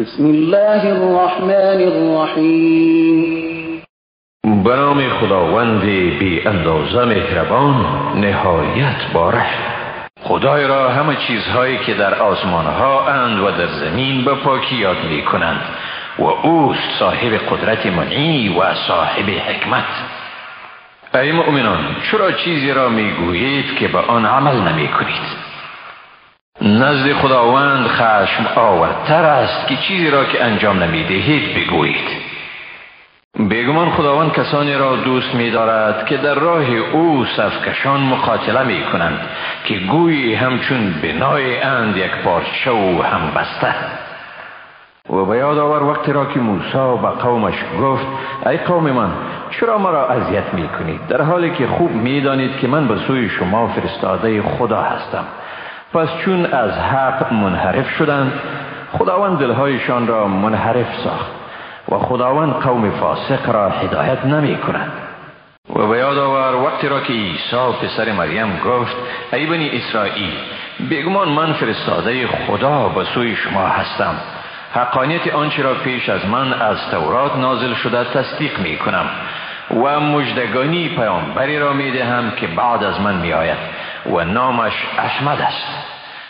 بسم الله الرحمن الرحیم. به نام خداوند بی اندازه مهربان نهایت باره خدای را همه چیزهایی که در آسمان ها اند و در زمین به پاکی یاد می کنند و اوست صاحب قدرت منعی و صاحب حکمت. ای مؤمنان چرا چیزی را می گویید که به آن عمل نمی کنید نزد خداوند خشم آورتر است که چیزی را که انجام نمی دهید بگویید. بیگمان خداوند کسانی را دوست می دارد که در راه او صفکشان مقاتله می کنند که گویی همچون بنای اند یک پارچه و هم بسته. و به یاد آور وقتی را که موسی به قومش گفت ای قوم من چرا مرا اذیت می کنید در حالی که خوب می دانید که من به سوی شما فرستاده خدا هستم. پس چون از حق منحرف شدند خداوند دلهایشان را منحرف ساخت و خداوند قوم فاسق را هدایت نمی کند. و به یاد آور وقتی را که عیسی پسر مریم گفت ای بنی اسرائیل بگمان من فرستاده خدا به سوی شما هستم. حقانیت آنچه را پیش از من از تورات نازل شده تصدیق می کنم و مجدگانی پیامبری را می دهم که بعد از من می آید. و نامش احمد است.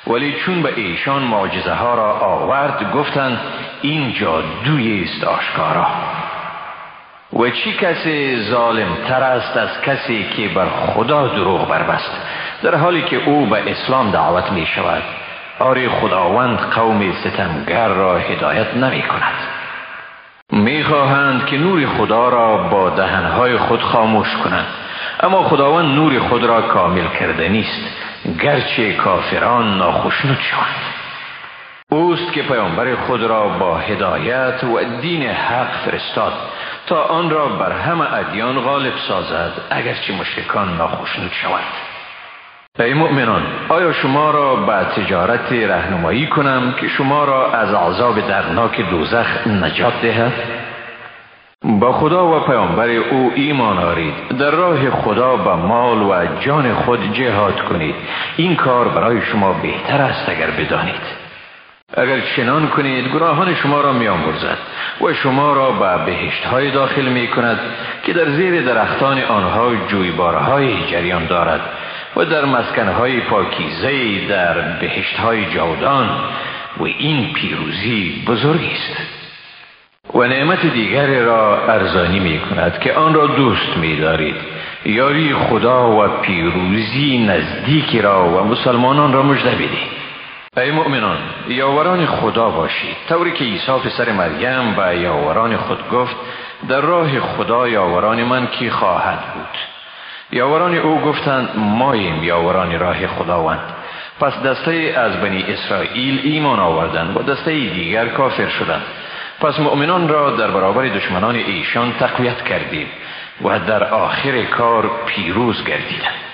ولی چون به ایشان معجزه ها را آورد گفتند این جادوی است آشکارا. و چی کسی ظالم تر است از کسی که بر خدا دروغ بربست در حالی که او به اسلام دعوت می شود آری خداوند قوم ستمگر را هدایت نمی کند می خواهند که نور خدا را با دهنهای خود خاموش کنند. اما خداوند نور خود را کامل کرده نیست. گرچه کافران ناخشنود شوند. اوست که پیامبر خود را با هدایت و دین حق فرستاد تا آن را بر همه ادیان غالب سازد اگرچه مشرکان ناخشنود شوند. ای مؤمنان آیا شما را به تجارت رهنمایی کنم که شما را از عذاب درناک دوزخ نجات دهد؟ با خدا و پیامبر او ایمان آرید. در راه خدا به مال و جان خود جهاد کنید. این کار برای شما بهتر است اگر بدانید. اگر چنان کنید گناهان شما را می و شما را به بهشت های داخل می کند که در زیر درختان آنها جویبارهای جریان دارد و در مسکنهای پاکیزه در بهشت های جاودان. و این پیروزی بزرگی است. و نعمت دیگری را ارزانی می کند که آن را دوست می دارید. یاری خدا و پیروزی نزدیکی را و مسلمانان را مجده بدید ای مؤمنان یاوران خدا باشید. طوری که عیسی پسر مریم و یاوران خود گفت در راه خدا یاوران من کی خواهد بود؟ یاوران او گفتند ماییم یاوران راه خداوند. پس دسته از بنی اسرائیل ایمان آوردند و دسته دیگر کافر شدند. پس مؤمنان را در برابر دشمنان ایشان تقویت کردیم و در آخر کار پیروز گردیدند.